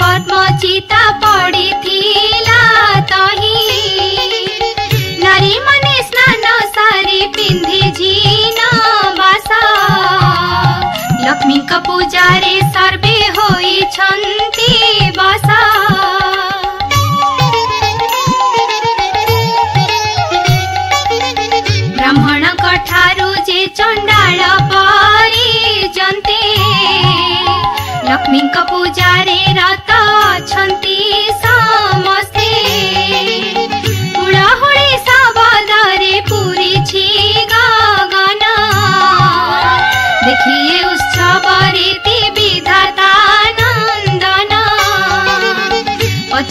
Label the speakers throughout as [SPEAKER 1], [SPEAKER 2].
[SPEAKER 1] ପଦ୍ମଚିତା ପଡ଼ିଥିଲା ତହିଁ ନାରୀମାନେ ସ୍ନାନ ସାରି ପିନ୍ଧି ଝିନ ବାସ ଲକ୍ଷ୍ମୀଙ୍କ ପୂଜାରେ ସର୍ବେ ହୋଇଛନ୍ତି ବସ ବ୍ରାହ୍ମଣଙ୍କ ଠାରୁ ଯେ ଚଣ୍ଡାଳ ପରିଛନ୍ତି ଲକ୍ଷ୍ମୀଙ୍କ ପୂଜାରେ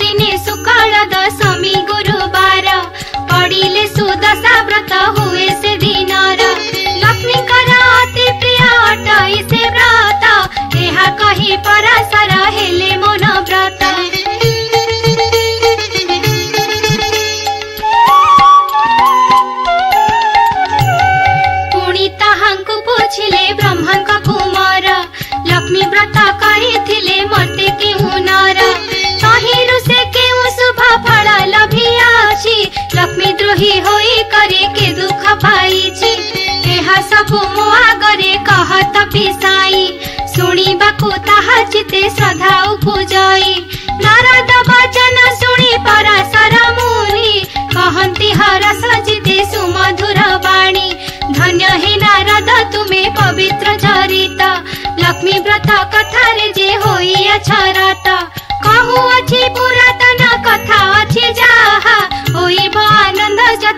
[SPEAKER 1] दिने शुक्ल दशमी गुरुबार पढिले सुदशा व्रत हुए से दिन र लक्ष्मी कर प्रियाटा इसे हटाइसे व्रत यहाँ कही परा ହୋଇ ହୋଇ କରେ କେ ଦୁଃଖ ପାଇଛି ଏହା ସବୁ ମୋ ଆଗରେ କହତ ପିସାଇ ଶୁଣିବାକୁ ତାହା ଚିତେ ଶ୍ରଦ୍ଧା ଉପଯାଇ ନାରଦ ବଚନ ଶୁଣି ପରାଶର ମୁନି କହନ୍ତି ହରସ ଜିତେ ସୁମଧୁର ବାଣୀ ଧନ୍ୟ ହେ ନାରଦ ତୁମେ ପବିତ୍ର ଚରିତ ଲକ୍ଷ୍ମୀ ବ୍ରତ କଥାରେ ଯେ ହୋଇଅଛ ରତ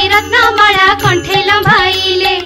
[SPEAKER 1] रत्नमाळा कंठे लंबाईले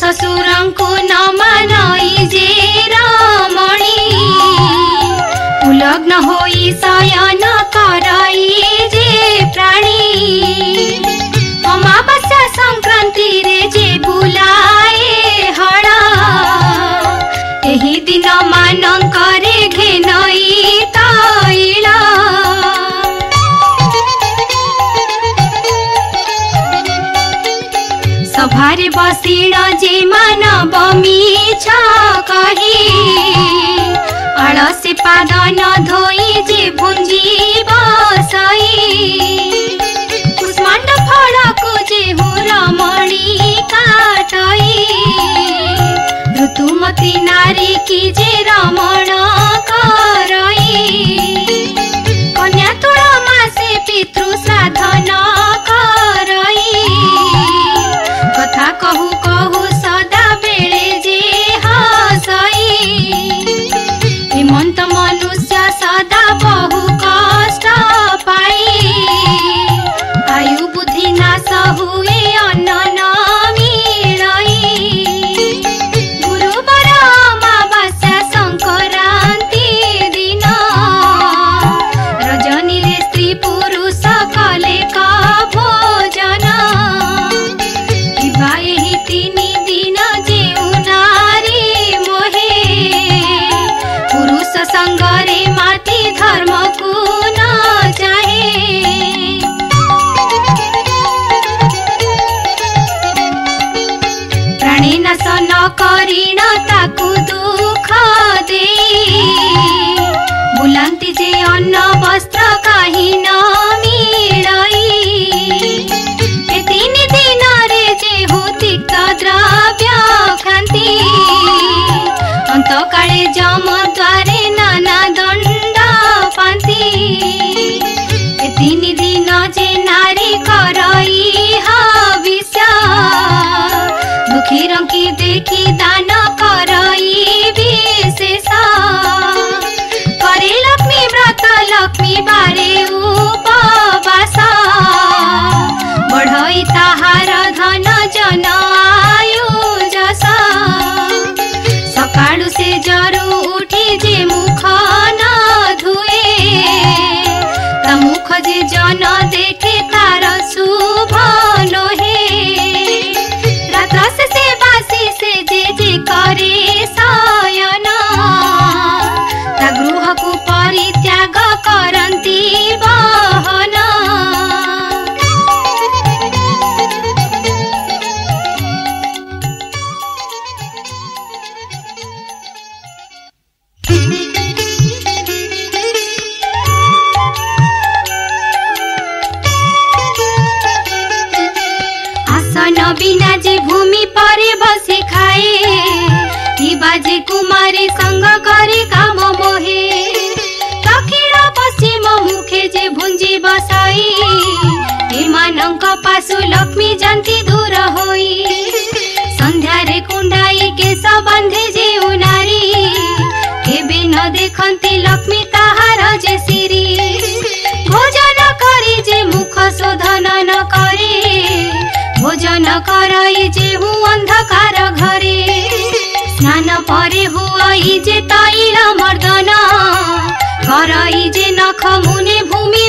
[SPEAKER 1] ससुरं कु नमान सिडजेमा बमी छ कहि अडसे पादन धोई जे भुन्जी बसई कुष्मण्ड फडको जे हो रमणी काटई ऋतुमती नारी की जे रमण करई कन्या तुळमा मासे पितृ साधना जामा জনতা दूर होई संध्या रे कुंडाई के जीव नारी देखंती लक्ष्मी ताहार जे सिरी भोजन करी जे मुख शोधन न करे भोजन करई जे अंधकार घरे स्नान परे हुई जे तैल मर्दना करई जे नख मुने भूमि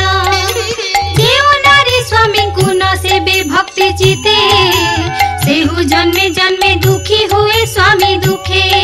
[SPEAKER 1] जीते सेहु जन्मे जन्मे दुखी हुए स्वामी दुखे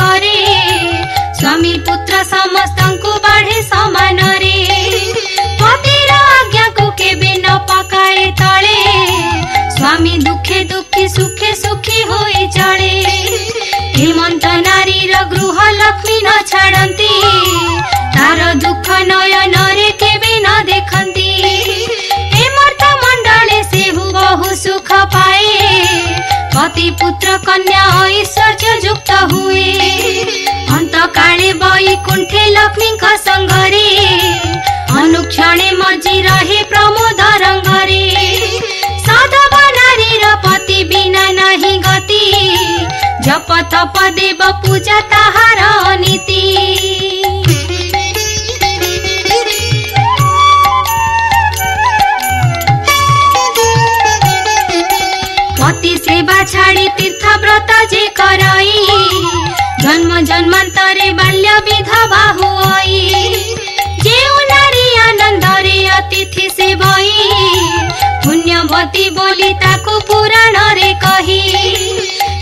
[SPEAKER 1] करे ସ୍ୱାମୀ ପୁତ୍ର ସମସ୍ତଙ୍କୁ ବାଢ଼େ ସମାନରେ ପତିର ଆଜ୍ଞାକୁ କେବେ ନ ପକାଏ ତଳେ ସ୍ୱାମୀ ଦୁଃଖେ ଦୁଃଖୀ ସୁଖେ ସୁଖୀ ହୋଇ ଚଳେ ହେମନ୍ତ ନାରୀର ଗୃହ ଲକ୍ଷ୍ମୀ ନ ଛାଡ଼ନ୍ତି ତାର ଦୁଃଖ ନୟନରେ କେବେ ନ ଦେଖନ୍ତି ହେମନ୍ତ ମଣ୍ଡଳେ ସେ ବହୁ ସୁଖ ପାଏ ପତି ପୁତ୍ର କନ୍ୟା ଐଶ୍ୱର୍ଯ୍ୟ ଯୁକ୍ତ ହୁଏ କୁଣ୍ଠେ ଲକ୍ଷ୍ମୀଙ୍କ ସଙ୍ଗରେ ଅନୁକ୍ଷଣେ ମଜି ରହେ ପ୍ରମୋଦ ରଙ୍ଗରେ ସଦବ ନାରୀର ପତି ବିନା ନାହିଁ ଗତି ଜପ ତପ ଦେବ ପୂଜା ତାହାର ନୀତି ପତି ସେବା ଛାଡ଼ି ତୀର୍ଥ ବ୍ରତ ଯେ କରାଏ जन्म जन्मान्तरी बाल्य विधवा बहु होई जीव नारी आनन्दरी अतिथि सी भई पुण्यमती बोली ताकु पुराण रे कहि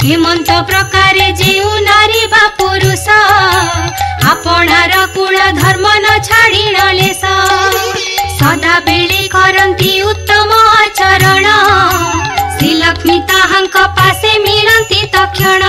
[SPEAKER 1] हेमंत प्रकारे जीव नारी बापुरुष आपणारा कुल धर्म न छाडी न सदा बेली करंती उत्तम आचरण सिलपिता हंका पासे मिलंती दक्षिण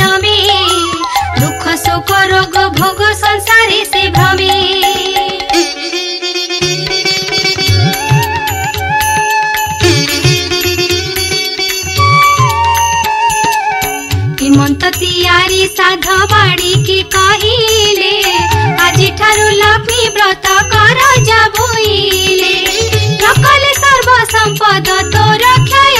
[SPEAKER 1] भोगो भोगो संसारी से भ्रमे মন্ত তিয়ারি সাধ বাড়ি কি কহিলে আজি ঠারু লক্ষ্মী ব্রত কর যাবুইলে সকলে সর্ব সম্পদ তোর ক্ষয়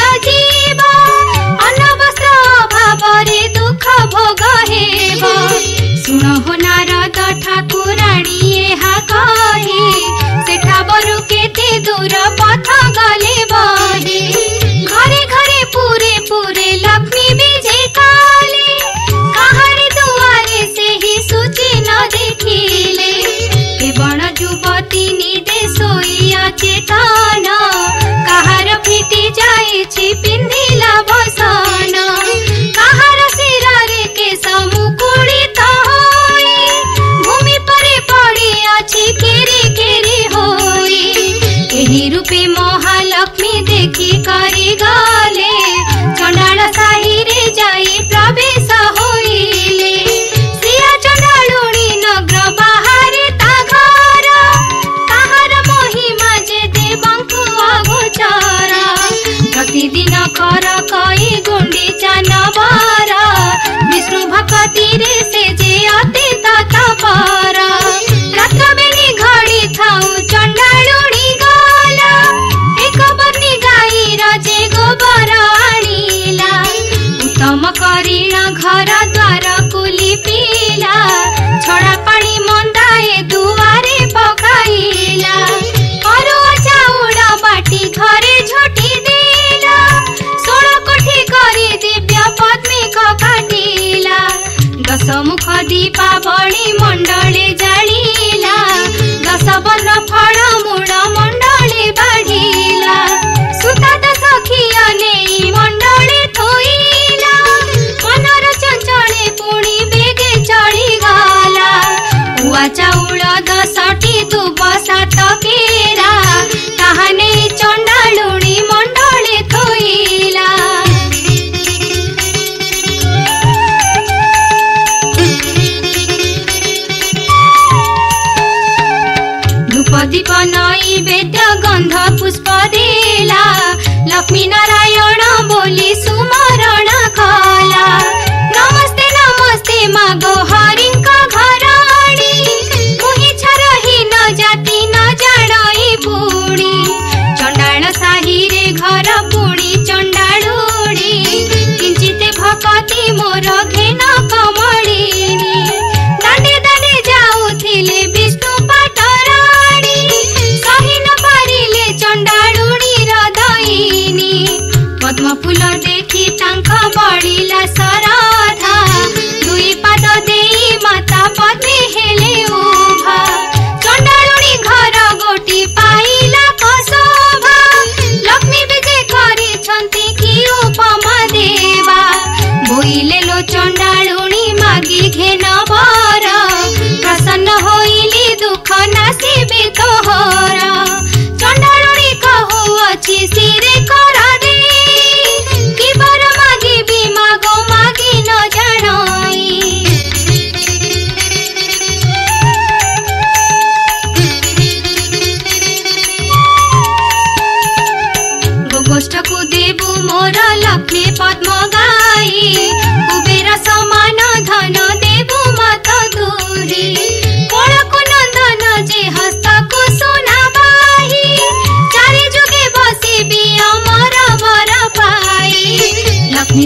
[SPEAKER 1] दुख भोग हेब ଶୁଣ ହୋ ନାରଦ ଠାକୁରାଣୀ ଏହା କହେ ସେଠା ବରୁ କେତେ ଦୂର ପଥ ଗଲେ ବରେ ଘରେ ଘରେ ପୁରେ ପୁରେ ଲକ୍ଷ୍ମୀ ବିଜେ କଲେ କାହାରି ଦୁଆରେ ସେହି ସୂଚି ନ ଦେଖିଲେ କେବଳ ଯୁବତୀ ନିଦେ ଶୋଇ ଅଚେତନ କାହାର ଫିଟି ଯାଇଛି ପିନ୍ଧି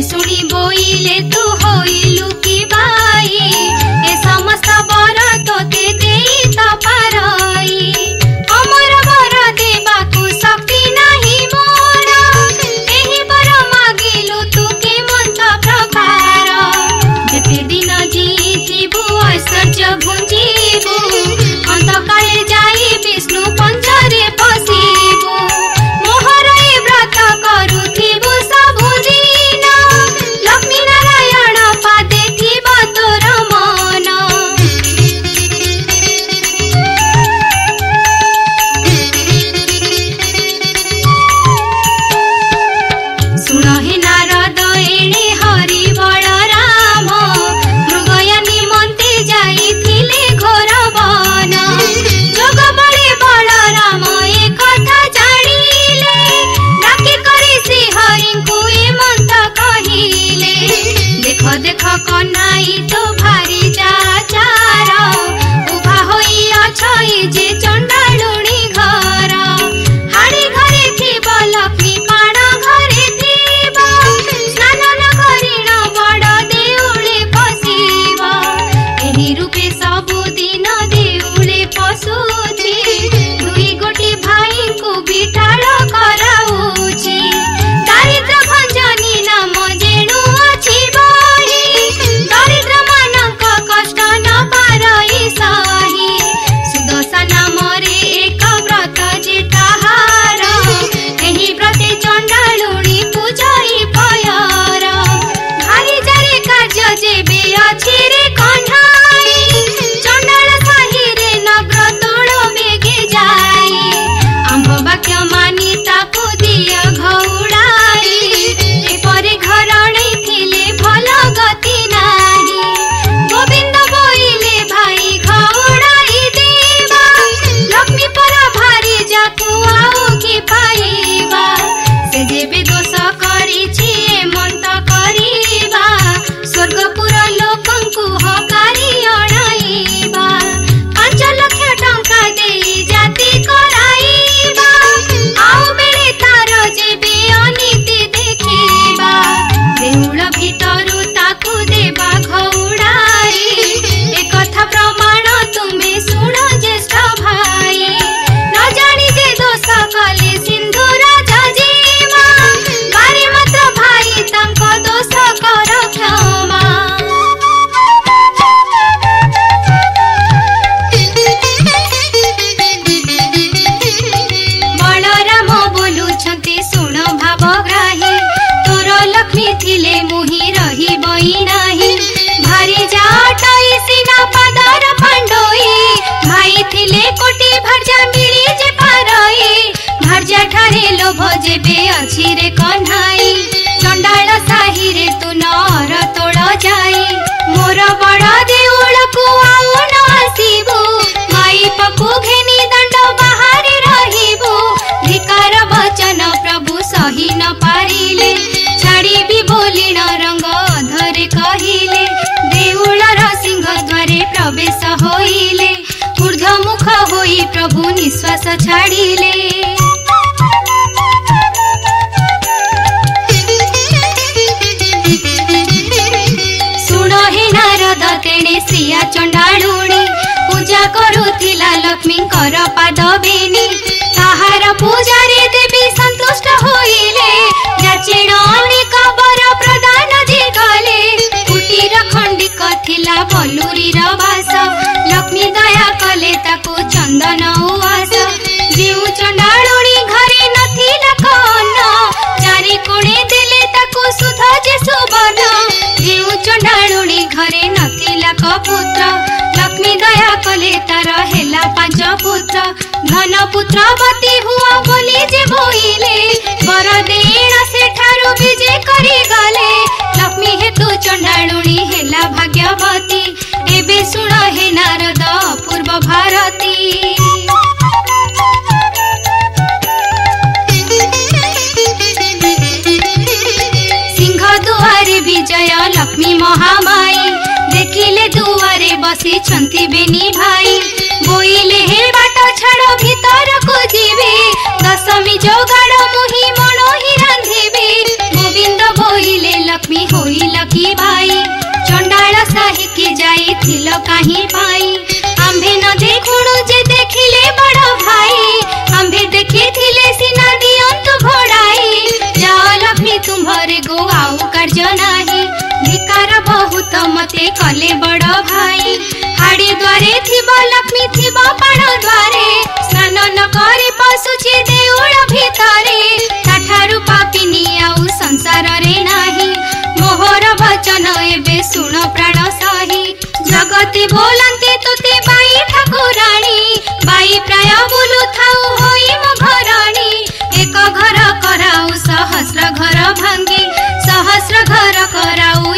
[SPEAKER 1] শুনি বইলে তো হইলু da da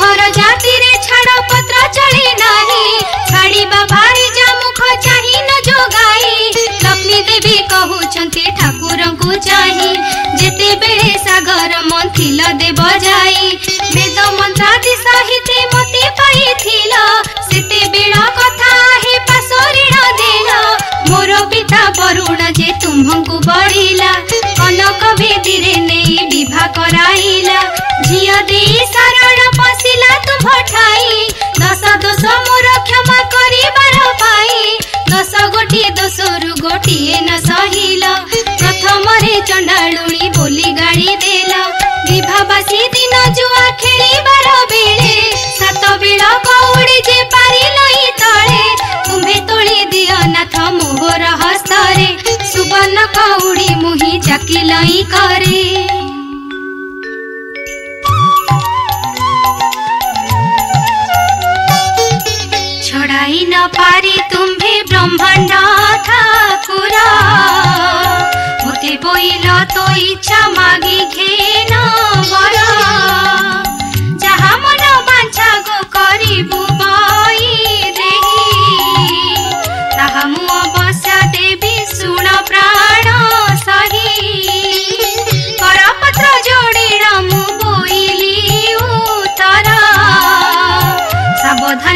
[SPEAKER 1] ତୁମର ଜାତିରେ ଛାଡ଼ ପତ୍ର ଚଳେ ନାହିଁ ଛାଡ଼ିବା ଭାରି ଯା ମୁଖ ଚାହିଁ ନ ଯୋଗାଇ ଲକ୍ଷ୍ମୀ ଦେବୀ କହୁଛନ୍ତି ଠାକୁରଙ୍କୁ ଚାହିଁ ଯେତେବେଳେ ସାଗର ମନ୍ଥିଲ ଦେବ ଯାଇ ବେଦ ମନ୍ତ୍ରାଦି ସାହିତ୍ୟ ମତେ ପାଇଥିଲ ସେତେବେଳ କଥା ହେ ପାଶ ଋଣ ଦେଲ ମୋର ପିତା ବରୁଣ ଯେ ତୁମଙ୍କୁ ବଢ଼ିଲା କନକ ଭେଦିରେ ନେଇ ବିଭା କରାଇଲା ଝିଅ ଦେଇ ସାରା ଦଶରୁ ଗୋଟିଏ ନ ସହିଲ ପ୍ରଥମରେ ଚଣ୍ଡାଳୁଣି ବୋଲି ଗାଳି ଦେଲ ବିଭାବାସୀ ଦିନ ଜୁଆ ଖେଳିବାର ବେଳେ ସାତ ବେଳ କଉଡ଼ି ଯେ ପାରିଲଇ ତଳେ ତୁମେ ତୋଳି ଦିଅ ନାଥ ମୋହର ହସ୍ତରେ ସୁବର୍ଣ୍ଣ କଉଡ଼ି ମୁହିଁ ଚାକିଲଇ କରେ लाई न पारी तुम्हे ब्रह्माण्ड ठाकुरा मोते बोइल तो इच्छा मागी घेन वर যাহা মন বাঞ্ছা গো করিবু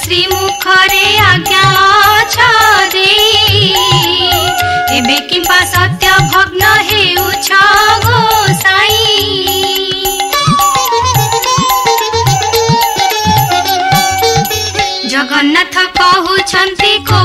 [SPEAKER 1] श्री मुखरे आज्ञा छारे एबे किंपा सत्य भग्न हेउ छगो साई जगन्नाथ कहु छंती को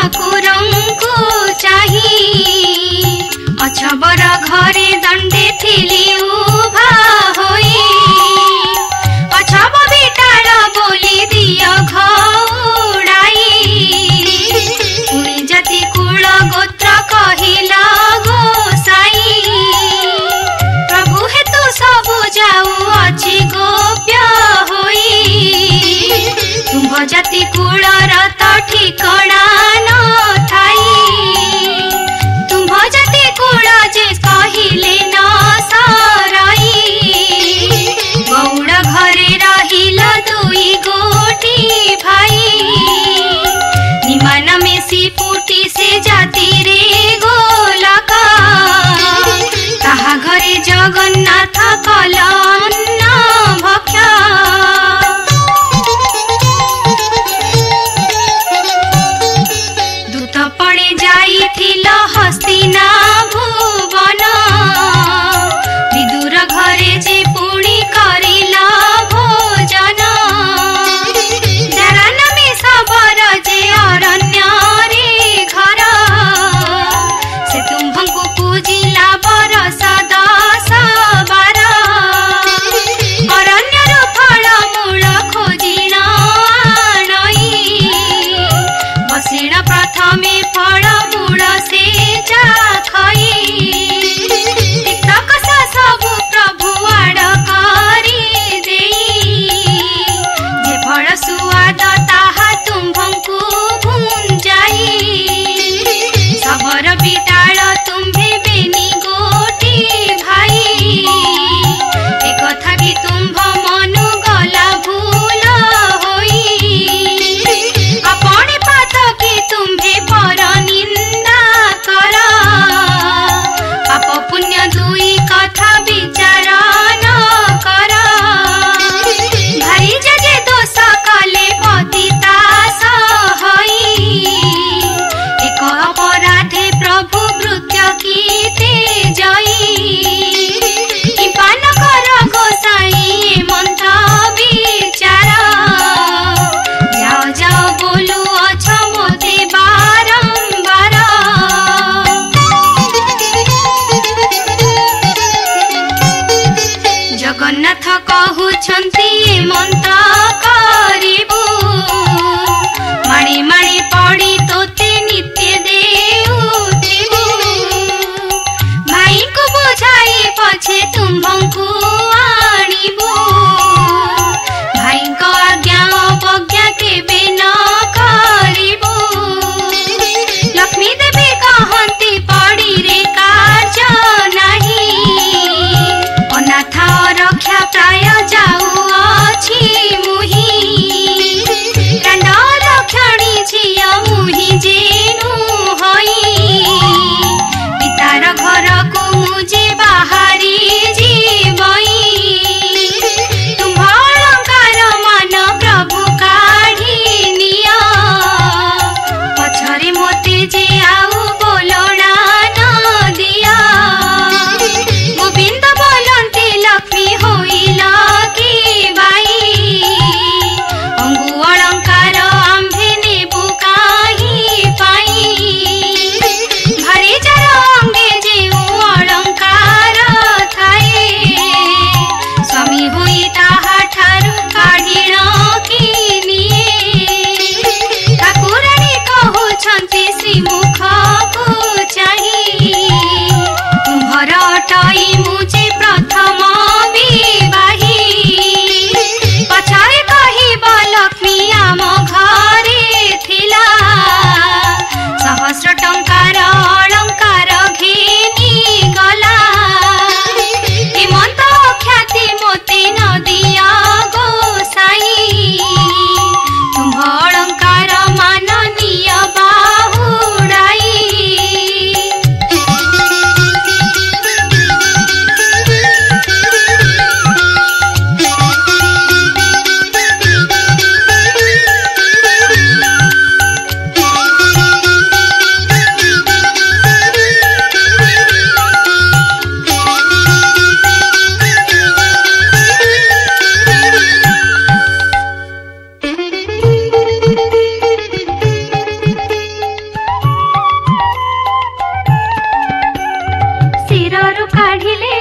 [SPEAKER 1] ଠାକୁରଙ୍କୁ ଚାହିଁ ଅଛବର ଘରେ ଦଣ୍ଡେ ଥିଲି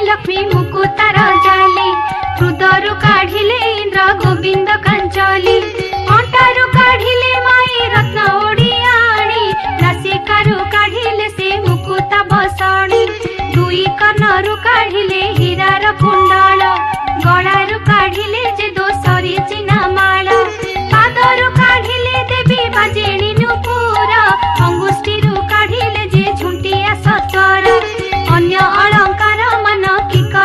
[SPEAKER 1] ଲକ୍ଷ୍ମୀ ମୁକୁ ତାର ଜାଲି ହୃଦରୁ କାଢିଲେ ଇନ୍ଦ୍ର ଗୋବିନ୍ଦ କାଞ୍ଚଲି ଅଣ୍ଟାରୁ କାଢିଲେ ମାଇ ରତ୍ନ ଓଡ଼ିଆଣି ରସିକାରୁ କାଢିଲେ ସେ ମୁକୁତା ବସଣି ଦୁଇ କର୍ଣ୍ଣରୁ କାଢିଲେ ହୀରାର କୁଣ୍ଡଳ ଗଳାରୁ କାଢିଲେ ଯେ ଦୋଷରେ ଚିନା ମାଳ ପାଦରୁ କାଢିଲେ ଦେବୀ ବାଜେଣୀ ନୁପୁର ଅଙ୍ଗୁଷ୍ଠିରୁ କାଢିଲେ ଯେ ଝୁଣ୍ଟିଆ ସତର ଅନ୍ୟ ଅଳଙ୍କାର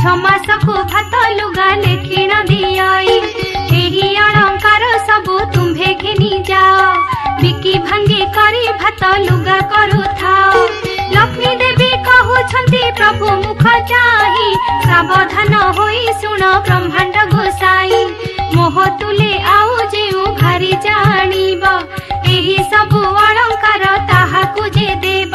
[SPEAKER 1] ছমাসকু ভাত লুগালে কিণ দিয়াই ଏହି ଅଳଙ୍କାର ସବୁ ତୁମ୍ଭେ ଘେନି ଯାଅ ବିକି ଭାଙ୍ଗି କରି ଭାତ ଲୁଗା କରୁଥାଅ ଲକ୍ଷ୍ମୀ ଦେବୀ କହୁଛନ୍ତି ପ୍ରଭୁ ମୁଖ ଚାହିଁ ସାବଧାନ ହୋଇ ଶୁଣ ବ୍ରହ୍ମାଣ୍ଡ ଗୋସାଇ ମୋହ ତୁଲେ ଆଉ ଯେଉଁ ଭାରି ଜାଣିବ ଏହି ସବୁ ଅଳଙ୍କାର ତାହାକୁ ଯେ ଦେବ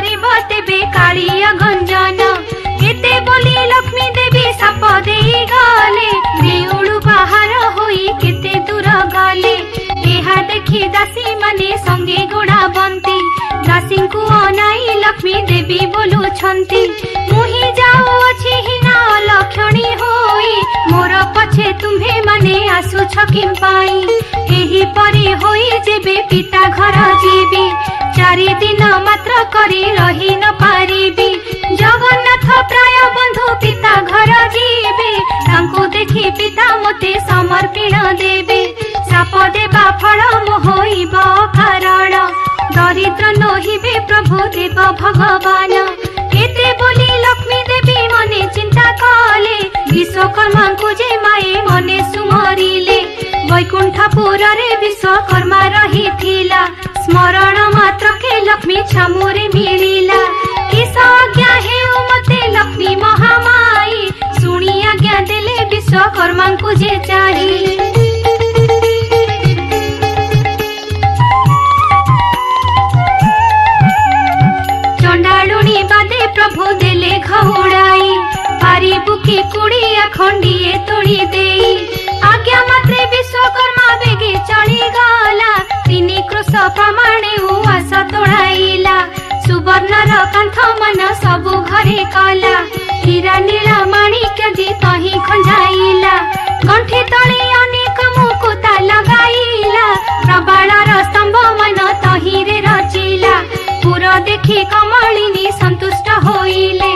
[SPEAKER 1] କରିବ ତେବେ କାଳିଆ ଗଞ୍ଜନ କେତେ ବୋଲି ଲକ୍ଷ୍ମୀ ଦେବୀ ସାପ ଦେଇ ଗଲେ ନେଉଳୁ ବାହାର देखि दासी माने संगे गोडा बन्ती दासींकु अनाई लक्ष्मी देवी बोलु छंती मुहि जाओ अछि हिना लक्षणी होई मोर पछे तुम्हे माने आसु छकिम पाई एही परी होई जेबे पिता घर जीवी चारि दिन मात्र करी रही न पारिबी जगन्नाथ प्राय बंधु पिता घर जीवे तांकु देखि पिता मते समर्पिण देबे চাপ দেবা ফরম হইব কারণ দরিদ্র নহিবে প্রভু দেব ভগবান এতে বলি লক্ষ্মী দেবী মনে চিন্তা কলে বিশ্বকর্মাঙ্কু যে মায়ে মনে সুমরিলে বৈকুণ্ঠপুরে বিশ্বকর্মা রহিলা স্মরণ মাত্রকে লক্ষ্মী ছামুরে মিলিলা কিস আজ্ঞা হেউ মতে লক্ষ্মী মহামায়ী শুনি আজ্ঞা দেলে বিশ্বকর্মাঙ্কু যে চাহিলে प्रभु देले घोड़ाई पारी बुकी कुड़ी अखंडीये तोड़ी दे आज्ञा मात्रे विश्वकर्मा बेगे चली गाला तिनि क्रोश प्रमाणे उवास तोड़ाइला सुवर्ण र कंठ मन सब घरे काला हीरा नीला माणिक्य जी तही खंजाइला कंठे तळे अनेक मुकुट लगाइला प्रबाळ र स्तंभ मन तही रे रचिला ठाकुर देखि कमलिनी सन्तुष्ट होइले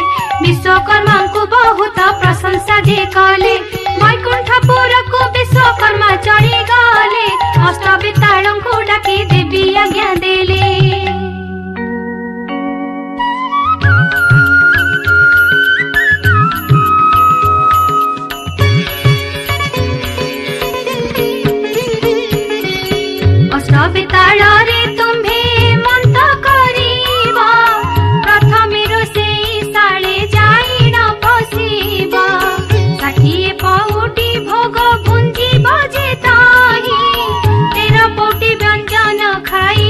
[SPEAKER 1] विश्वकर्माको बहुत प्रशंसा देखले वैकुण्ठपुरको विश्वकर्मा चढिगले अष्टवितालको डाकी देवी आज्ञा देले अष्टवितालरे तुम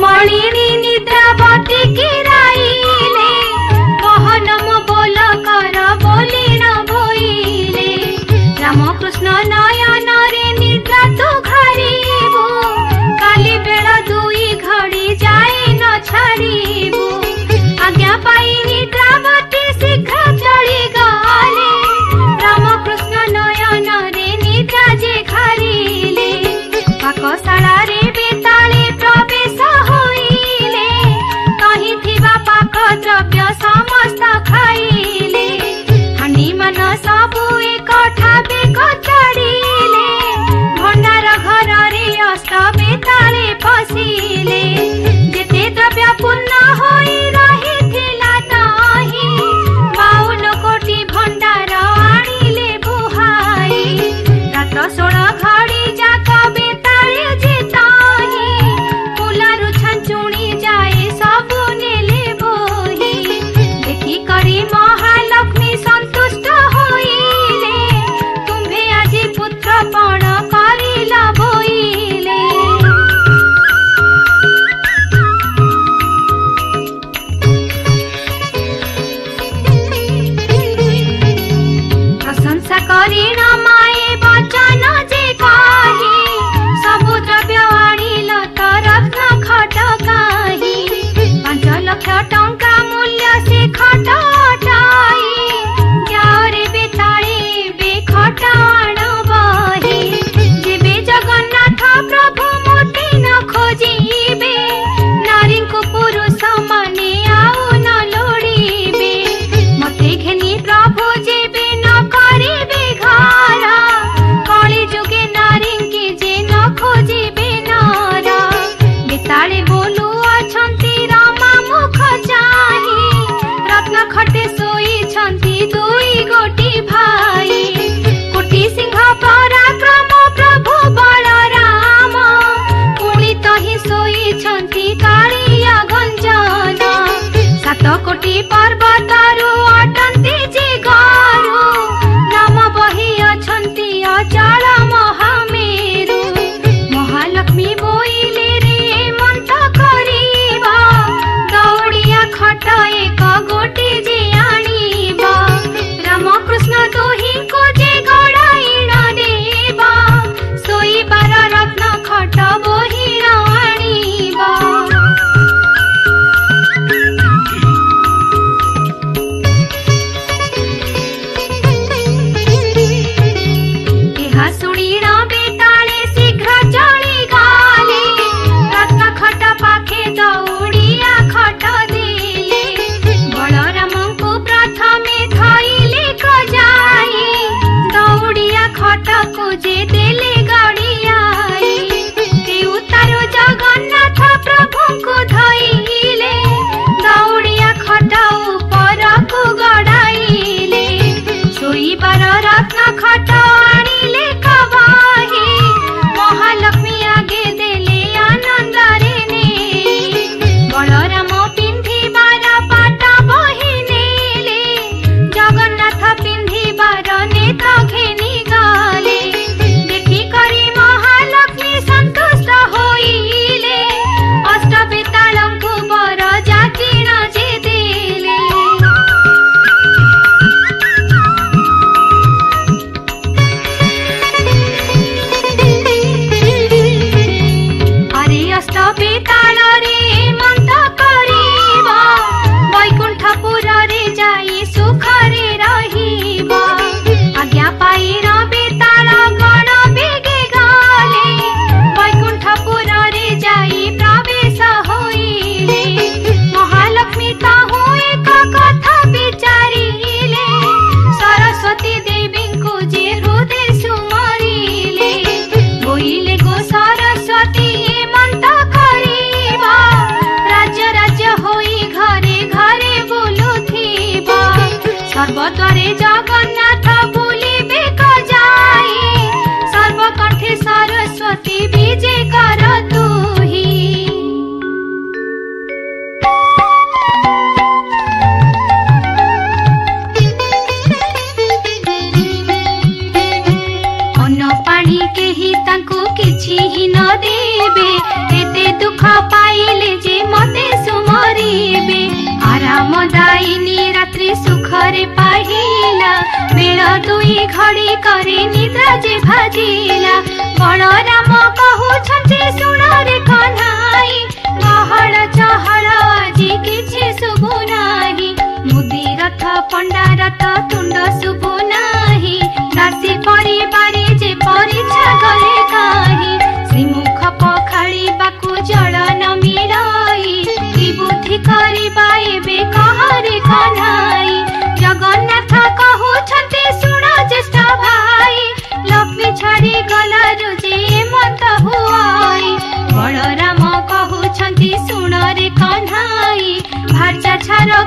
[SPEAKER 1] మణిని నిద్ర బతికిరా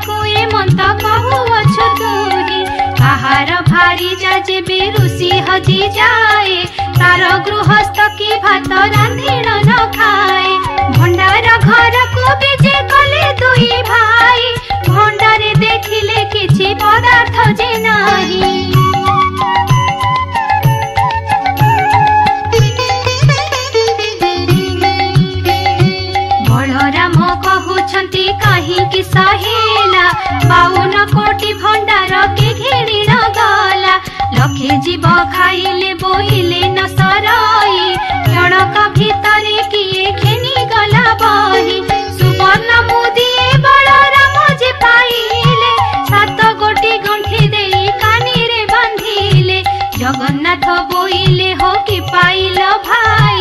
[SPEAKER 1] କୁଏ ମନ୍ତ କହୁଅଛୁ ତୁରି କାହାର ଭାରି ଯେବେ ଋଷି ହଜି ଯାଏ ତାର ଗୃହସ୍ଥ କି ଭାତ ରାନ୍ଧିଣ ନ ଖାଏ ଭଣ୍ଡାର ଘରକୁ ବିଜେ କଲେ ଦୁଇ ଭାଇ ଭଣ୍ଡାରେ ଦେଖିଲେ କିଛି ପଦାର୍ଥ ଯେ ନାହିଁ ଅଛନ୍ତି କାହିଁକି ସହିଲା ବାଉନ କୋଟି ଭଣ୍ଡାର କି ଘିଣିର ଗଲା ଲକ୍ଷେ ଜୀବ ଖାଇଲେ ବୋହିଲେ ନ ସରଇ ଜଣକ ଭିତରେ କିଏ ଘେନି ଗଲା ବହି ସୁବର୍ଣ୍ଣ ମୁଦିଏ ବଳରାମ ଯେ ପାଇଲେ ସାତ ଗୋଟି ଗୁଣ୍ଠି ଦେଇ କାନିରେ ବାନ୍ଧିଲେ ଜଗନ୍ନାଥ ବୋଇଲେ ହୋ କି ପାଇଲ ଭାଇ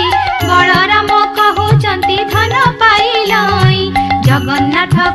[SPEAKER 1] ବଳରାମ କହୁଛନ୍ତି ଧନ ପାଇଲ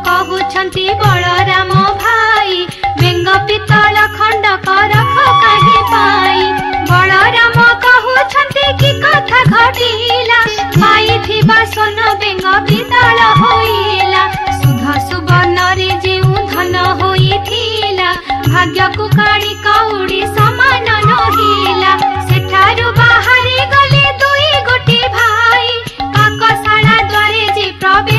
[SPEAKER 1] କହୁଛନ୍ତି ବଡ଼ ରାମ ଭାଇ ବେଙ୍ଗ ପିତଳ ଖଣ୍ଡକ ରଖ କାହିଁ ପାଇ ବଡ଼ ରାମ କହୁଛନ୍ତି କି କଥା ଘଟିଲା ମାଇ ଥିବା ସୋନ ବେଙ୍ଗ ପିତଳ ହୋଇଲା ସୁଧ ସୁବର୍ଣ୍ଣରେ ଯେଉଁ ଧନ ହୋଇଥିଲା ଭାଗ୍ୟକୁ କାଣି କଉଡ଼ି ସମାନ ନହିଲା ସେଠାରୁ ବାହାରି ଗଲେ ଦୁଇ ଗୋଟି ଭାଇ ପାକଶାଳା ଦ୍ୱାରେ ଯେ ପ୍ରବେଶ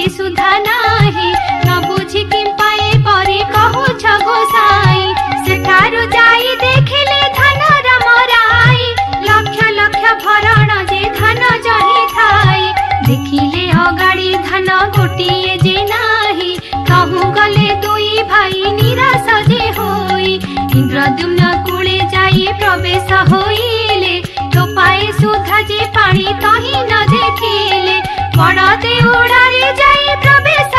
[SPEAKER 1] धन गोटिए जे नाही गले दुई भाई निराश जे होई कूले जाई प्रवेश सुधा जे तही न देखिले जाई प्रवेश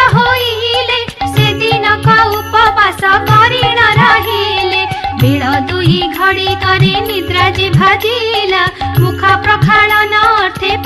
[SPEAKER 1] से दिन का उपवास रहिले बेड़ दुई घड़ी करे निद्रा जे मुख प्रखालन अर्थे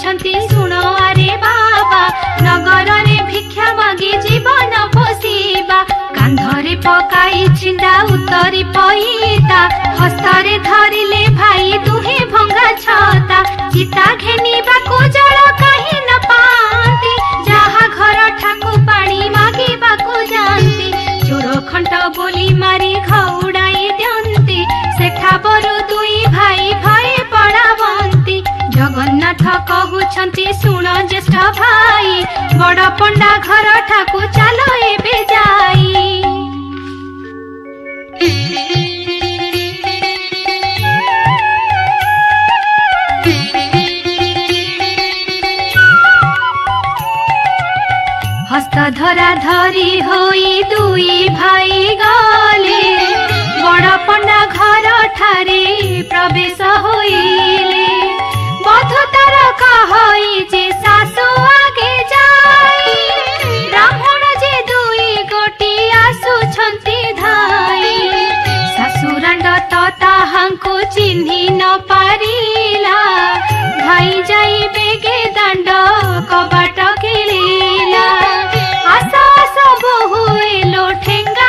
[SPEAKER 1] ଅଛନ୍ତି ଶୁଣ ଆରେ ବାବା ନଗରରେ ଭିକ୍ଷା ମାଗି ଜୀବନ ପୋଷିବା କାନ୍ଧରେ ପକାଇ ଛିଣ୍ଡା ଉତରି ପଇତା ହସ୍ତରେ ଧରିଲେ ଭାଇ ଦୁହେଁ ଭଙ୍ଗା ଛତା ଚିତା ଘେନିବାକୁ ଜଳ କାହିଁ ନ ପାଆନ୍ତି ଯାହା ଘର ଘରଠାକୁ ପାଣି ମାଗିବାକୁ ଯାଆନ୍ତି ଚୋର ଖଣ୍ଟ ବୋଲି ମାରି कहु छन्ति सुण जस्ता भाइ बडा पण्डा घर ठाकु चालाए बेजाइ हस्ता धरा धरी होई दुई भाइ गले बडा पण्डा घर ठारी प्रवेश होईले পথটা রাখা হয় যে শাসু আগে যায় ব্রাহ্মণ যে দুই গোটি আসুছন্তি ধাই শাশুরাণ্ড ତ ତାହାଙ୍କୁ ଚିହ୍ନି ନ ପାରିଲା ଧାଇ ଯାଇ ବେଗେ ଦାଣ୍ଡ କବାଟ ଖେଳିଲା ଆସ ଆସ ବୋହୁ ଏଲୋ ଠେଙ୍ଗା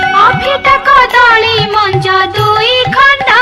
[SPEAKER 1] ଫିତା କଦଳୀ ମଞ୍ଜ ଦୁଇ ଖଣ୍ଡ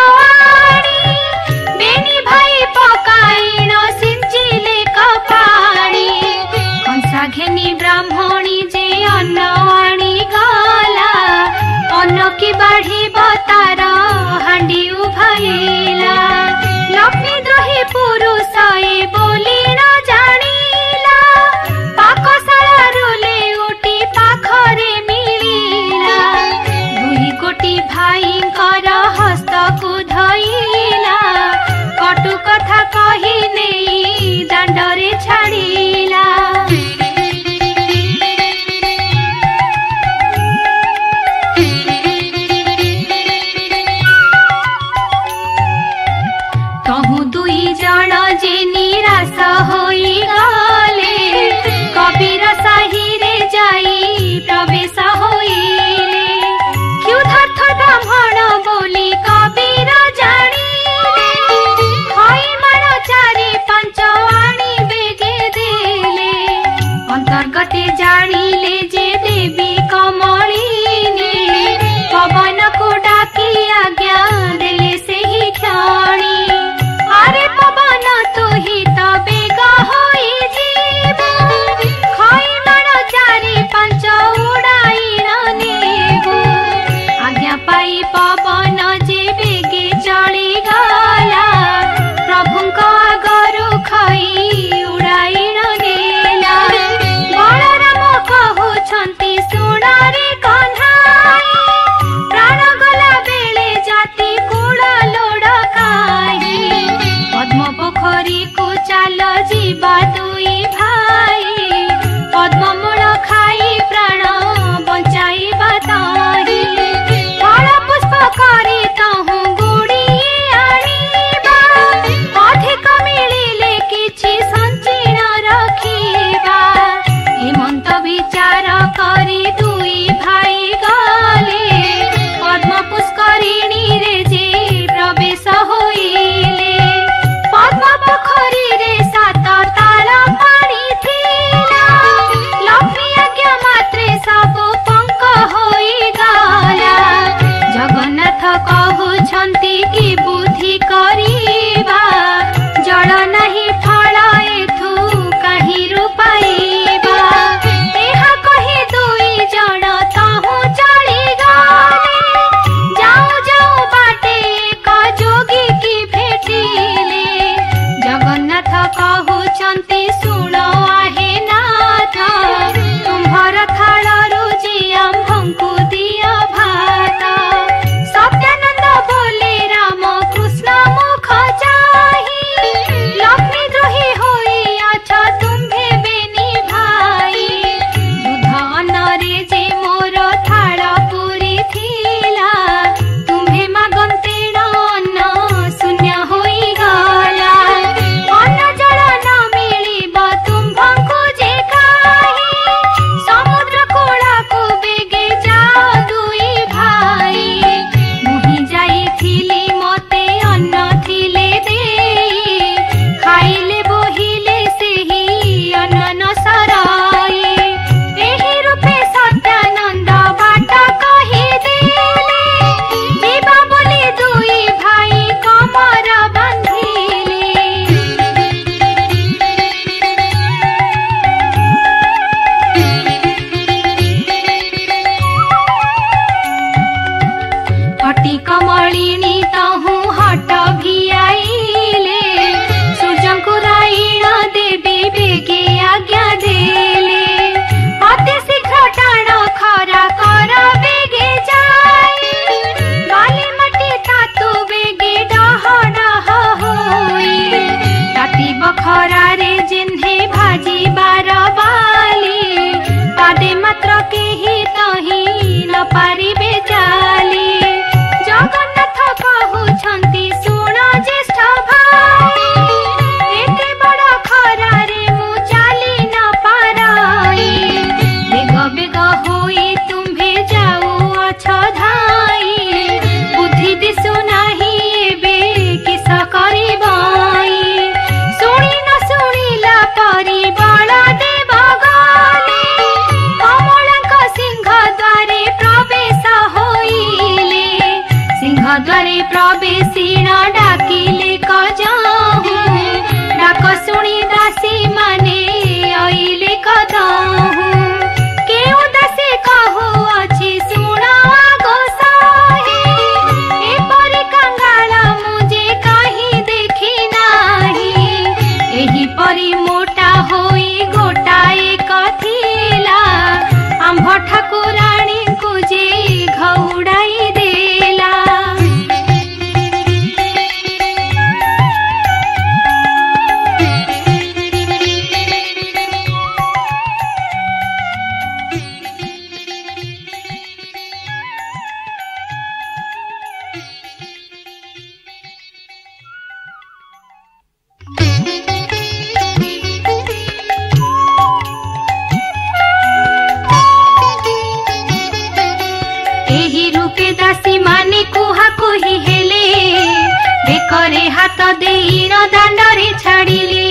[SPEAKER 1] ହାତ ଦେଇ ଦାଣ୍ଡରେ ଛାଡ଼ିଲେ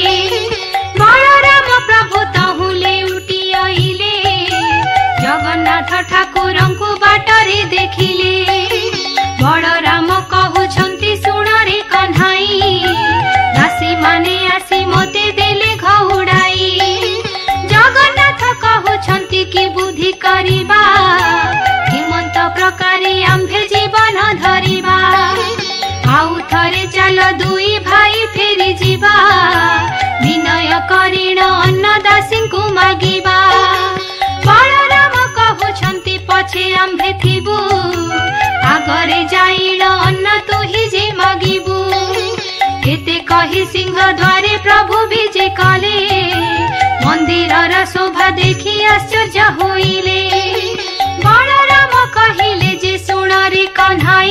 [SPEAKER 1] ବଳରାମ ପ୍ରଭୁ ତହୁଲେ ଉଠି ଅଇଲେ ଜଗନ୍ନାଥ ଠାକୁରଙ୍କୁ ବାଟରେ ଦେଖିଲେ ବଳରାମ କହୁଛନ୍ତି ଶୁଣରେ କହ୍ନାଇ ଦାସୀମାନେ ଆସି ମୋତେ ଦେଲେ ଘଉଡ଼ାଇ ଜଗନ୍ନାଥ କହୁଛନ୍ତି କି ବୁଦ୍ଧି କରିବା ହେମନ୍ତ ପ୍ରକାରେ ଆମ পথরে চাল দুই ভাই ফেরি যা বিনয় করিণ অন্ন দাসীঙ্কু মাগিবা বলরাম কহুছন্তি পছে আম্ভে থিবু আগরে যাইল অন্ন তুহি যে মাগিবু কেতে কহি সিংহ দ্বারে প্রভু বিজে কলে মন্দিরর শোভা দেখি আশ্চর্য হইলে বলরাম কহিলে যে সোণরে কন্হাই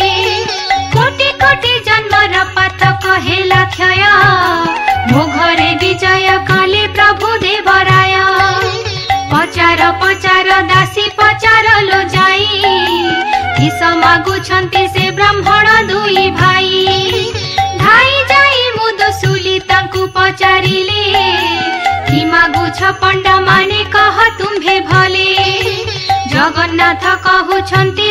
[SPEAKER 1] ନିକଟେ ଜନ୍ମର ପାତକ ହେଲା କ୍ଷୟ ମୋ ଘରେ ବିଜୟ କଲେ ପ୍ରଭୁ ଦେବରାୟ ପଚାର ପଚାର ଦାସୀ ପଚାର ଲୋ ଯାଇ ଭୀଷ ମାଗୁଛନ୍ତି ସେ ବ୍ରାହ୍ମଣ ଦୁଇ ଭାଇ ଧାଇ ଯାଇ ମୁଁ ଦୋଷୁଲି ତାଙ୍କୁ ପଚାରିଲେ କି ମାଗୁଛ ପଣ୍ଡା ମାନେ କହ ତୁମ୍ଭେ ଭଲେ ଜଗନ୍ନାଥ କହୁଛନ୍ତି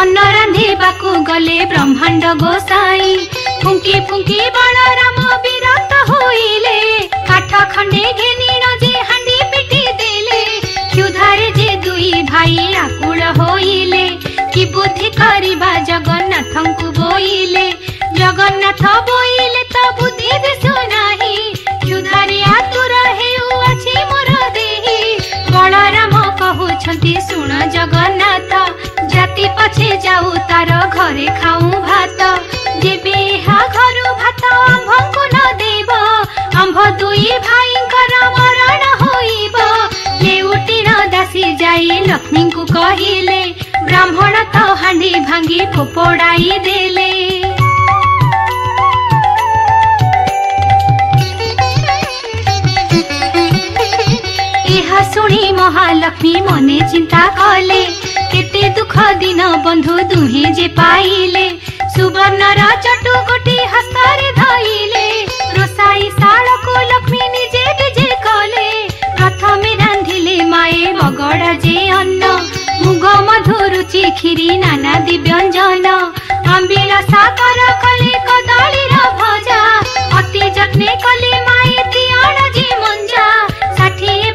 [SPEAKER 1] ଅନ୍ନ ରାନ୍ଧିବାକୁ ଗଲେ ବ୍ରହ୍ମାଣ୍ଡ ଗୋସାଇ ଫୁଙ୍କି ଫୁଙ୍କି ବଳରାମ ବିରତ ହୋଇଲେ କାଠ ଖଣ୍ଡେ ଘେନିଣ ଯେ ହାଣ୍ଡି ପିଟି ଦେଲେ କ୍ଷୁଧାରେ ଯେ ଦୁଇ ଭାଇ ଆକୁଳ ହୋଇଲେ କି ବୁଦ୍ଧି କରିବା ଜଗନ୍ନାଥଙ୍କୁ ବୋଇଲେ ଜଗନ୍ନାଥ ବୋଇଲେ ତ ବୁଦ୍ଧି ଦିଶୁ ନାହିଁ କ୍ଷୁଧାରେ ଆତୁର ହେଉଅଛି ମୋର ଦେହି ବଳରାମ କହୁଛନ୍ତି ଶୁଣ ଜଗନ୍ନାଥ राती जाऊ तारो घरे खाऊ भात अंभ दुई भाई कर दासी लक्ष्मी को ब्राह्मण तो हांडी भांगी फोपोडाई देले महालक्ष्मी मने चिंता कले केते दुख दिना बंधु दुहे जे पाइले सुवर्ण र चटुकोटी हस्तारे धइले रोसाई को लक्ष्मी निजे बिजे कले प्रथमे रांधिले माए मगडा जे अन्न मुग मधु रुचि खिरी नाना दि व्यञ्जन आम्बिला साकर कले कदाली र भजा अति जत्ने कले म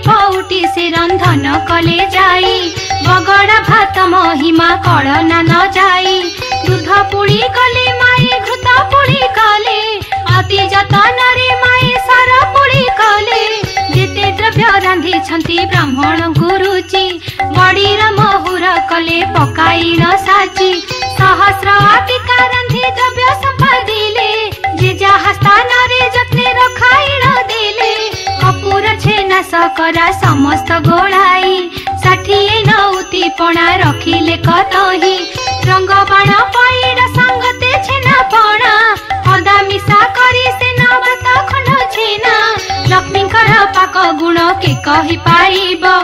[SPEAKER 1] ପଉଟି ସେ ରନ୍ଧନ କଲେ ଯାଇ ବଗଡ଼ା ଭାତ ମହିମା କଳନା ନ ଯାଇ ଦୁଧ ପୁଳି କଲେ ମାଇ ଘୃତ ପୁଳି କଲେ ଅତି ଯତନରେ ମାଇ ସାର ପୁଳି କଲେ କେତେ ଦ୍ରବ୍ୟ ରାନ୍ଧିଛନ୍ତି ବ୍ରାହ୍ମଣ ଗୁରୁଚି ବଡ଼ିର ମହୁର କଲେ ପକାଇଲ ସାଜି ସହସ୍ର ଅଟିକା ରାନ୍ଧି ଦ୍ରବ୍ୟ ସମ୍ପାଦିଲେ ଯେ ଯାହା ସ୍ଥାନରେ ଯତ୍ନେ ରଖାଇଳ ଦେଲେ କପୁର ଛେନା ସକରା ସମସ୍ତ ଗୋଳାଇ ଷାଠିଏ ନଉତି ପଣା ରଖିଲେ କତହି ରଙ୍ଗ ବାଣ ପାଇଡ଼ ସଙ୍ଗତେ ଛେନା ପଣା ଅଦା ମିଶା କରି ସେ ନବତ ଖଣ୍ଡ लक्ष्मीकर पाक गुण के कही पारिबो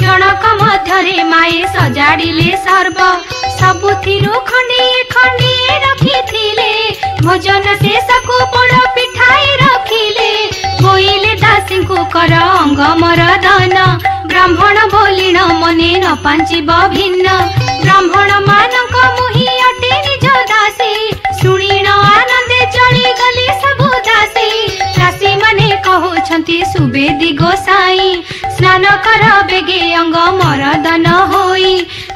[SPEAKER 1] जनक मधरे माए सजाडीले सर्व सबु थिरु खंडे खंडे रखी थीले भोजन से सकु पोड़ पिठाई रखीले बोईले दासिं को कर अंग मर दन ब्राह्मण बोलिन मने न पांची ब भिन्न ब्राह्मण मानक मुहि अटे निज दासी सुणीन आनंदे चली गली दासी କହୁଛନ୍ତି ସୁବେଦୀ ଗୋସାଇ ସ୍ନାନ କର ବେଗେ ଅଙ୍ଗ ମରଦନ ହୋଇ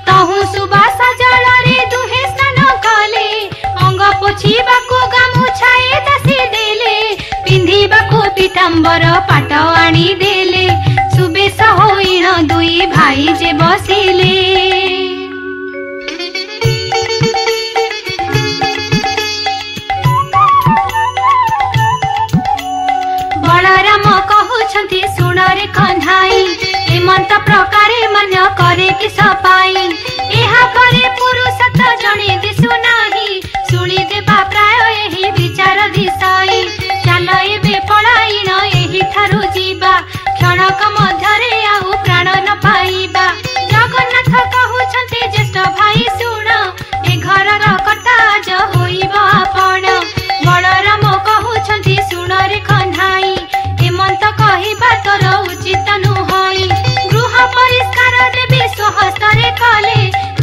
[SPEAKER 1] ତହୁ ସୁବାସ ଜଳରେ ଦୁହେଁ ସ୍ନାନ କଲେ ଅଙ୍ଗ ପୋଛିବାକୁ ଗାମୁଛାଏ ଦାସି ଦେଲେ ପିନ୍ଧିବାକୁ ପୀତାମ୍ବର ପାଟ ଆଣି ଦେଲେ ସୁବେଶ ହୋଇଣ ଦୁଇ ଭାଇ ଯେ ବସିଲେ ବଳରାମ କହୁଛନ୍ତି ଶୁଣରେ କନ୍ଧାଇ ଏମନ୍ତ ପ୍ରକାରେ ମାନ୍ୟ କରେ କି ସଫାଇ ଏହା ପରେ ତ ଜଣେ ଦିଶୁ ନାହିଁ ଶୁଣିଦେବା ପ୍ରାୟ ଏହି ବିଚାର ଦିଶାଇ ଚାଲ ଏବେ ପଳାଇଣ ଏହିଠାରୁ ଯିବା କ୍ଷଣକ ମଧ୍ୟରେ ଆଉ ପ୍ରାଣ ନ ପାଇବା ଜଗନ୍ନାଥ କହୁଛନ୍ତି ଜ୍ୟେଷ୍ଠ ଭାଇ ଶୁଣ ଏ ଘରର କଥା ଆଜ ହୋଇବ ଆପଣ ବଳରାମ କହୁଛନ୍ତି ଶୁଣରେ ଖଣ୍ଡ ଚିତାନୁ ହୋଇ ଗୃହ ପରିଷ୍କାର ଦେବୀ ସହସ୍ତରେ କଲେ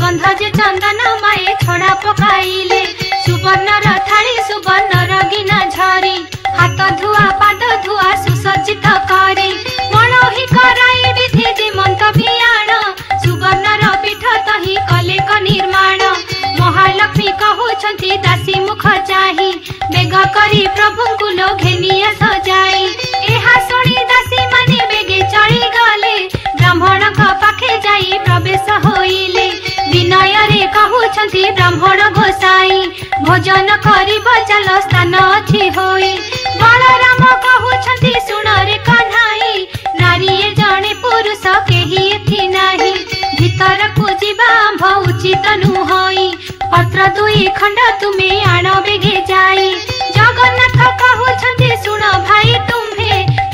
[SPEAKER 1] ଗନ୍ଧ ଯେ ଚନ୍ଦନ ମାଏ ଛଡ଼ା ପକାଇଲେ ସୁବର୍ଣ୍ଣର ଥାଳି ସୁବର୍ଣ୍ଣର ଗିନା ଝରି ହାତ ଧୁଆ ପାଦ ଧୁଆ ସୁସଜ୍ଜିତ କରି ମଣୋହି କରାଇ ବିଧି ଜୀମନ୍ତ ବିଆଣ ସୁବର୍ଣ୍ଣର ପୀଠ ତହି କଲେ କ ନିର୍ମାଣ ମହାଲକ୍ଷ୍ମୀ କହୁଛନ୍ତି ଦାସୀ ମୁଖ ଚାହିଁ ବେଗ କରି ପ୍ରଭୁଙ୍କୁ ଲୋ ଘେନି ଆସ ଯାଇ ଏହା ଶୁଣି ଦାସୀ ଚଳିଗଲେ ବ୍ରାହ୍ମଣଙ୍କ ପାଖେ ଯାଇ ପ୍ରବେଶ ହୋଇଲେ ବିନୟରେ କହୁଛନ୍ତି ବ୍ରାହ୍ମଣ ଗୋସାଇ ଭୋଜନ କରିବ ଚାଲ ସ୍ଥାନ ଅଛି ହୋଇ ବଳରାମ କହୁଛନ୍ତି ଶୁଣରେ କଧାଇ ନାରୀଏ ଜଣେ ପୁରୁଷ କେହି ଏଠି ନାହିଁ ଭିତରକୁ ଯିବା ଆମ୍ଭ ଉଚିତ ନୁହଁ ପତ୍ର ଦୁଇ ଖଣ୍ଡ ତୁମେ ଆଣ ବେଗେ ଯାଇ ଜଗନ୍ନାଥ କହୁଛନ୍ତି ଶୁଣ ଭାଇ ତୁମ୍ଭେ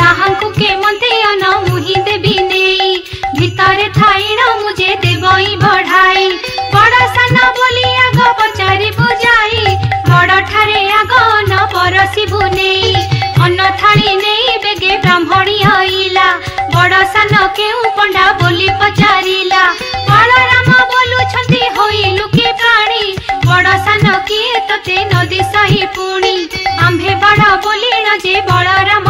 [SPEAKER 1] ତାହାଙ୍କୁ କେ ମନ୍ତେୟ ନ ମୁହିଁ ଦେବି ନେଇ ଭିତରେ ଥାଇଣ ମୁଝେ ଦେବଇ ବଢାଇ ବଡ଼ ସାନ ବୋଲି ଆଗ ପଚାରି ବୁଝାଇ ବଡ଼ଠାରେ ଆଗ ନ ପରସିବୁ ନେଇ ଅନ୍ନ ଥାଳି ନେଇ ବେଗେ ବ୍ରାହ୍ମଣୀ ହଇଲା ବଡ଼ ସାନ କେଉଁ ପଣ୍ଡା ବୋଲି ପଚାରିଲା ବଳରାମ ବୋଲୁଛନ୍ତି ହୋଇ ଲୁକେ ପ୍ରାଣୀ ବଡ଼ ସାନ କିଏ ତତେ ନଦୀ ସହି ପୁଣି ଆମ୍ଭେ ବଡ଼ ବୋଲିଣ ଯେ ବଳରାମ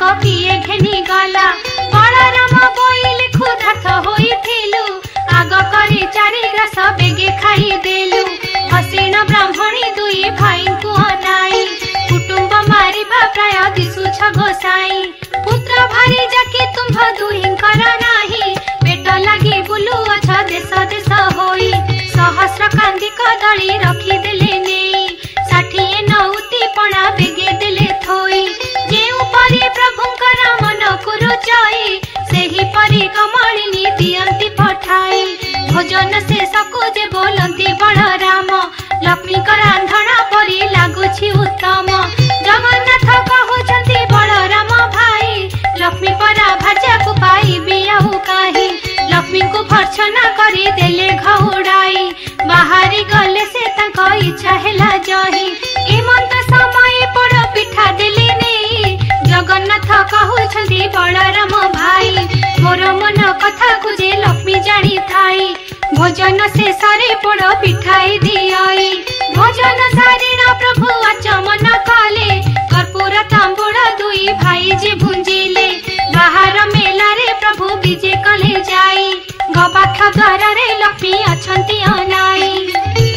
[SPEAKER 1] কপিয়ে ঘেনি গলা বলরাম বইলে ক্ষুধার্ত হইথিলু আগ করে চারি গ্রাস বেগে খাই দেলু হসিণ ব্রাহ্মণী দুই ভাইঙ্কু অনাই কুটুম্ব মারিবা প্রায় দিশুছ গোসাই পুত্র ভারি যাকে তুম্ভ দুহিঙ্কর নাহি পেট লাগি বুলুଅଛ দেশ দেশ হই সহস্র কান্দি কদଳି ରଖିଦେଲେ ନେଇ ଷାଠିଏ ନଉତି ପଣା ବେଗେ ଦେଲେ ଥୋଇ କରି ପ୍ରଭୁଙ୍କର ମନକୁ ରୁଚାଇ ସେହିପରି କମଳିନୀ ଦିଅନ୍ତି ପଠାଇ ଭୋଜନ ଶେଷକୁ ଯେ ବୋଲନ୍ତି ବଳରାମ ଲକ୍ଷ୍ମୀଙ୍କ ରାନ୍ଧଣା ପରି ଲାଗୁଛି ଉତ୍ତମ ଜଗନ୍ନାଥ କହୁଛନ୍ତି ବଳରାମ ଭାଇ ଲକ୍ଷ୍ମୀ ପରା ଭାଜାକୁ ପାଇବି ଆଉ କାହିଁ ଲକ୍ଷ୍ମୀଙ୍କୁ ଭର୍ସନା କରିଦେଲେ ଘଉଡ଼ାଇ ବାହାରି ଗଲେ ସେ ତାଙ୍କ ଇଚ୍ଛା ହେଲା ଜହି ଏ ମନ୍ତ୍ର ଅଛନ୍ତି ବଳରାମ ଭାଇ ମୋର ମନ କଥାକୁ ଯେ ଲକ୍ଷ୍ମୀ ଜାଣିଥାଏ ଭୋଜନ ଶେଷରେ ପୋଡ଼ ପିଠାଇ ଦିଅଇ ଭୋଜନ ସାରିଣ ପ୍ରଭୁ ଆଚମନ କଲେ କର୍ପୂର ତାମ୍ବୁଳ ଦୁଇ ଭାଇ ଯେ ଭୁଞ୍ଜିଲେ ବାହାର ମେଲାରେ ପ୍ରଭୁ ବିଜେ କଲେ ଯାଇ ଗବାକ୍ଷ ଦ୍ୱାରରେ ଲକ୍ଷ୍ମୀ ଅଛନ୍ତି ଅନାଇ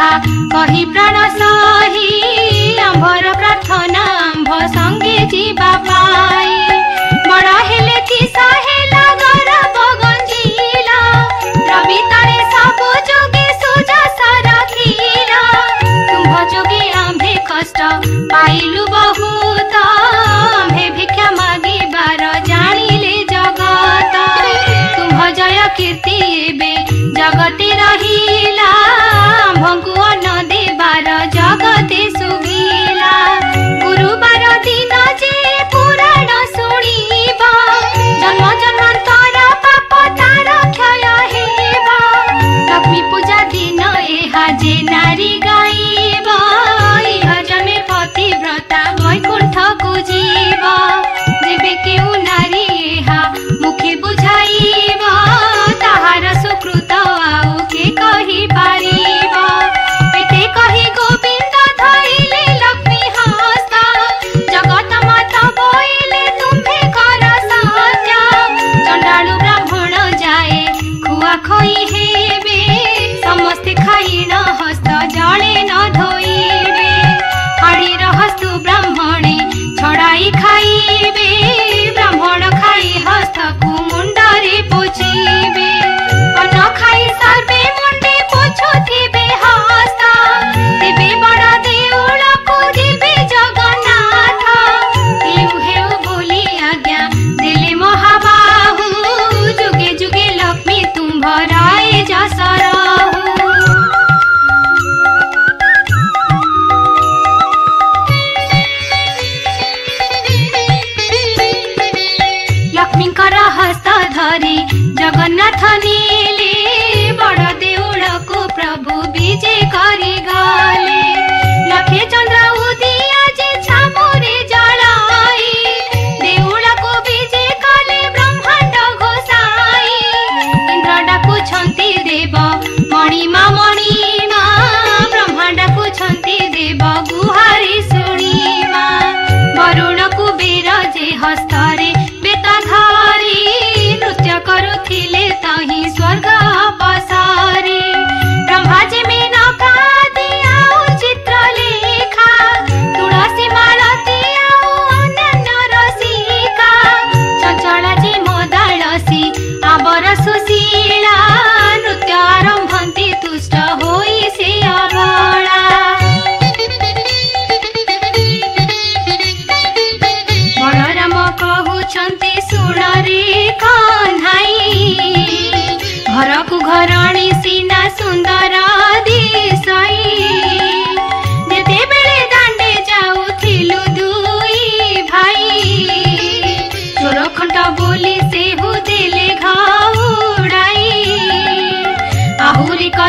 [SPEAKER 1] कथा कही प्राण सही आम्भर प्रार्थना आम्भ संगे जीवा पाई बड़ा हेले की साहे लागर सब जोगे सुजा सारा खीला तुम्ह बहुत आम्भे भिख्या जगत तुम्ह जय कीर्ति জগতে রহিলা ভগবান দেবার জগতে শুভিলা গুরুবার দিন যে পুরাণ শুনিব জন্ম জন্মান্তর পাপ তার ক্ষয় হেব লক্ষ্মী পূজা দিন এহা যে নারী গাইব ইহ জন্মে পতিব্রতা বৈকুণ্ঠକୁ ଯିବ ଯେବେ କେଉଁ थी ले ताही स्वर्ग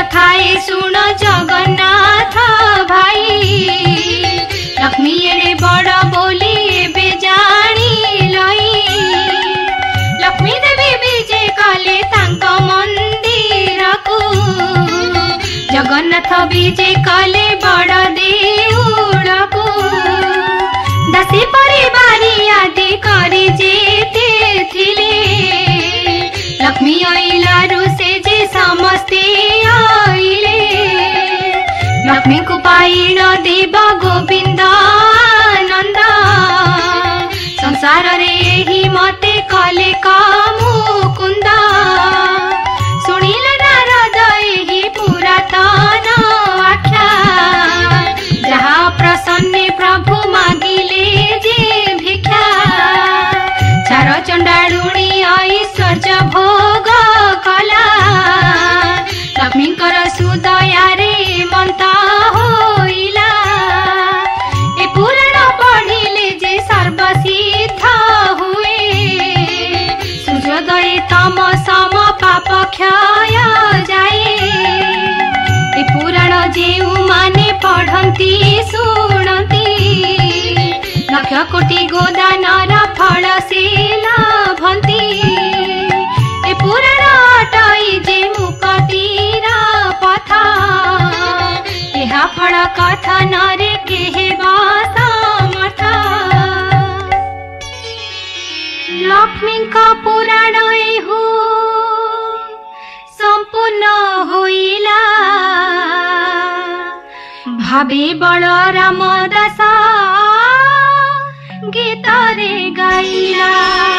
[SPEAKER 1] लखाए सुन जगन्नाथ भाई लक्ष्मी रे बड़ बोली एबे लई लक्ष्मी देवी विजय कले तांक मंदिर को जगन्नाथ विजे कले बड़ देउळ को दसी परिवारी आदि करी जेते थिले लक्ष्मी आइला रु से जे समस्ते ಗೋವಿಂದ ನಂದ ಸಂಸಾರ ক্ষয় যায় এই পুরাণ যে মানে পড়ন্তি শুণতি লক্ষ কোটি গোদানর ফল সে লাভন্তি এ পুরাণ অটাই যে মুকতির পথ এহা ফল কথনরে কেহে সামর্থ লক্ষ্মীঙ্ক পুরাণ এই হু কইলা ভাবি বড় রাম দাস গীতরে গাইলা